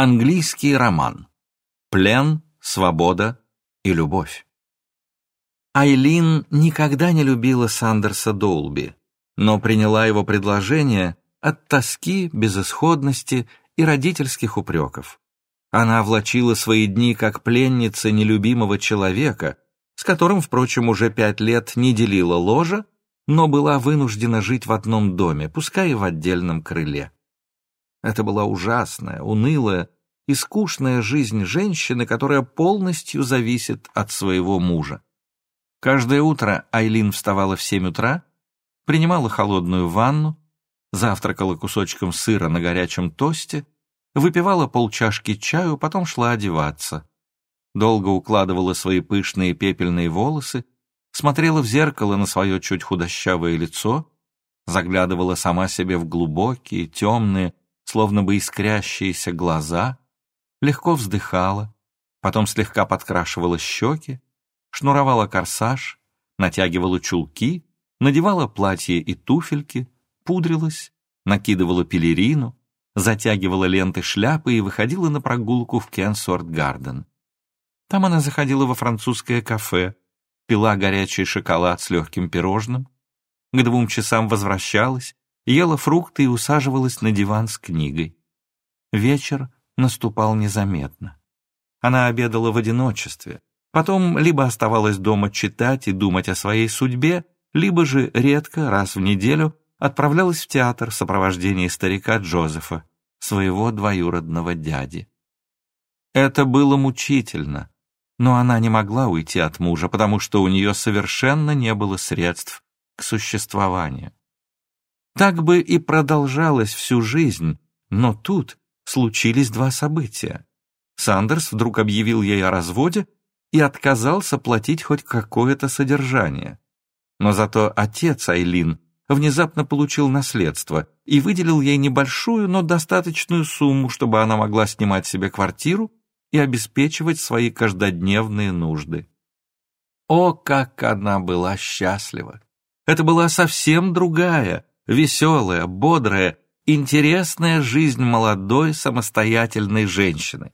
Английский роман. Плен, свобода и любовь. Айлин никогда не любила Сандерса Доулби, но приняла его предложение от тоски, безысходности и родительских упреков. Она влачила свои дни как пленница нелюбимого человека, с которым, впрочем, уже пять лет не делила ложа, но была вынуждена жить в одном доме, пускай и в отдельном крыле. Это была ужасная, унылая и скучная жизнь женщины, которая полностью зависит от своего мужа. Каждое утро Айлин вставала в семь утра, принимала холодную ванну, завтракала кусочком сыра на горячем тосте, выпивала полчашки чаю, потом шла одеваться. Долго укладывала свои пышные пепельные волосы, смотрела в зеркало на свое чуть худощавое лицо, заглядывала сама себе в глубокие, темные, словно бы искрящиеся глаза, легко вздыхала, потом слегка подкрашивала щеки, шнуровала корсаж, натягивала чулки, надевала платье и туфельки, пудрилась, накидывала пелерину, затягивала ленты шляпы и выходила на прогулку в Кенсорт-Гарден. Там она заходила во французское кафе, пила горячий шоколад с легким пирожным, к двум часам возвращалась, ела фрукты и усаживалась на диван с книгой. Вечер наступал незаметно. Она обедала в одиночестве, потом либо оставалась дома читать и думать о своей судьбе, либо же редко, раз в неделю, отправлялась в театр в сопровождении старика Джозефа, своего двоюродного дяди. Это было мучительно, но она не могла уйти от мужа, потому что у нее совершенно не было средств к существованию. Так бы и продолжалось всю жизнь, но тут случились два события. Сандерс вдруг объявил ей о разводе и отказался платить хоть какое-то содержание. Но зато отец Айлин внезапно получил наследство и выделил ей небольшую, но достаточную сумму, чтобы она могла снимать себе квартиру и обеспечивать свои каждодневные нужды. О, как она была счастлива! Это была совсем другая, веселая, бодрая, интересная жизнь молодой самостоятельной женщины.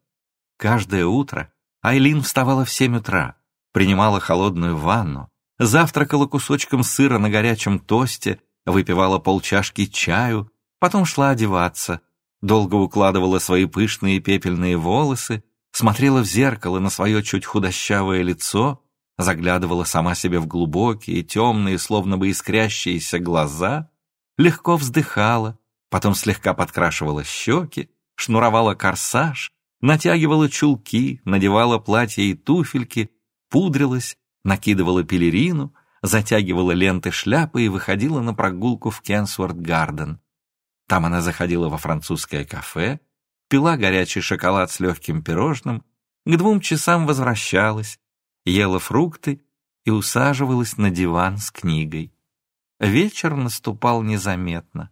Каждое утро Айлин вставала в семь утра, принимала холодную ванну, завтракала кусочком сыра на горячем тосте, выпивала полчашки чаю, потом шла одеваться, долго укладывала свои пышные пепельные волосы, смотрела в зеркало на свое чуть худощавое лицо, заглядывала сама себе в глубокие, темные, словно бы искрящиеся глаза легко вздыхала, потом слегка подкрашивала щеки, шнуровала корсаж, натягивала чулки, надевала платья и туфельки, пудрилась, накидывала пелерину, затягивала ленты шляпы и выходила на прогулку в Кенсворт-Гарден. Там она заходила во французское кафе, пила горячий шоколад с легким пирожным, к двум часам возвращалась, ела фрукты и усаживалась на диван с книгой. Вечер наступал незаметно.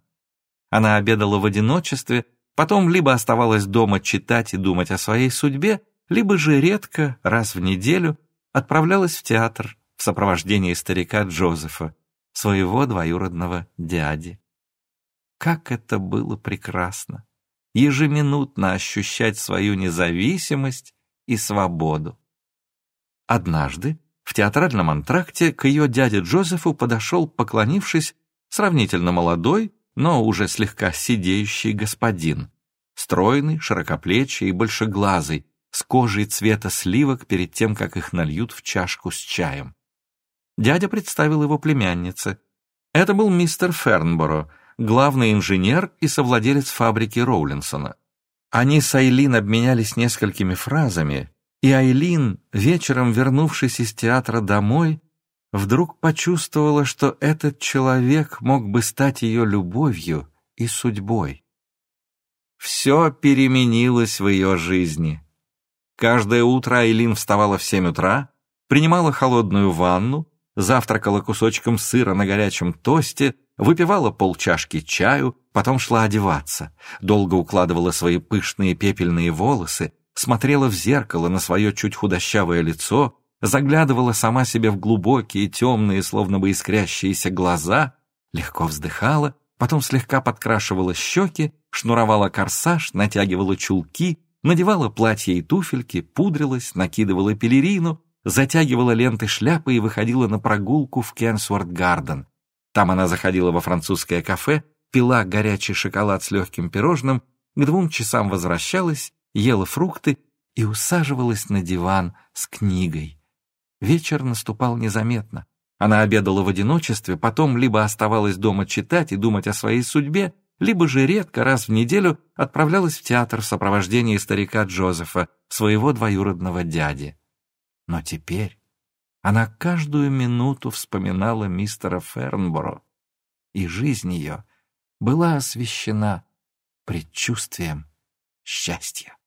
Она обедала в одиночестве, потом либо оставалась дома читать и думать о своей судьбе, либо же редко, раз в неделю, отправлялась в театр в сопровождении старика Джозефа, своего двоюродного дяди. Как это было прекрасно! Ежеминутно ощущать свою независимость и свободу. Однажды в театральном антракте к ее дяде Джозефу подошел, поклонившись, сравнительно молодой, но уже слегка сидеющий господин. Стройный, широкоплечий и большеглазый, с кожей цвета сливок перед тем, как их нальют в чашку с чаем. Дядя представил его племяннице. Это был мистер Фернборо, главный инженер и совладелец фабрики Роулинсона. Они с Айлин обменялись несколькими фразами, и Айлин, вечером вернувшись из театра домой, вдруг почувствовала, что этот человек мог бы стать ее любовью и судьбой. Все переменилось в ее жизни. Каждое утро Айлин вставала в семь утра, принимала холодную ванну, завтракала кусочком сыра на горячем тосте, выпивала полчашки чаю, потом шла одеваться, долго укладывала свои пышные пепельные волосы, смотрела в зеркало на свое чуть худощавое лицо, заглядывала сама себе в глубокие, темные, словно бы искрящиеся глаза, легко вздыхала, потом слегка подкрашивала щеки, шнуровала корсаж, натягивала чулки, надевала платье и туфельки, пудрилась, накидывала пелерину, затягивала ленты шляпы и выходила на прогулку в Кенсворт-Гарден. Там она заходила во французское кафе, пила горячий шоколад с легким пирожным, к двум часам возвращалась, ела фрукты и усаживалась на диван с книгой. Вечер наступал незаметно. Она обедала в одиночестве, потом либо оставалась дома читать и думать о своей судьбе, либо же редко раз в неделю отправлялась в театр в сопровождении старика Джозефа, своего двоюродного дяди. Но теперь она каждую минуту вспоминала мистера Фернборо, и жизнь ее была освещена предчувствием счастья.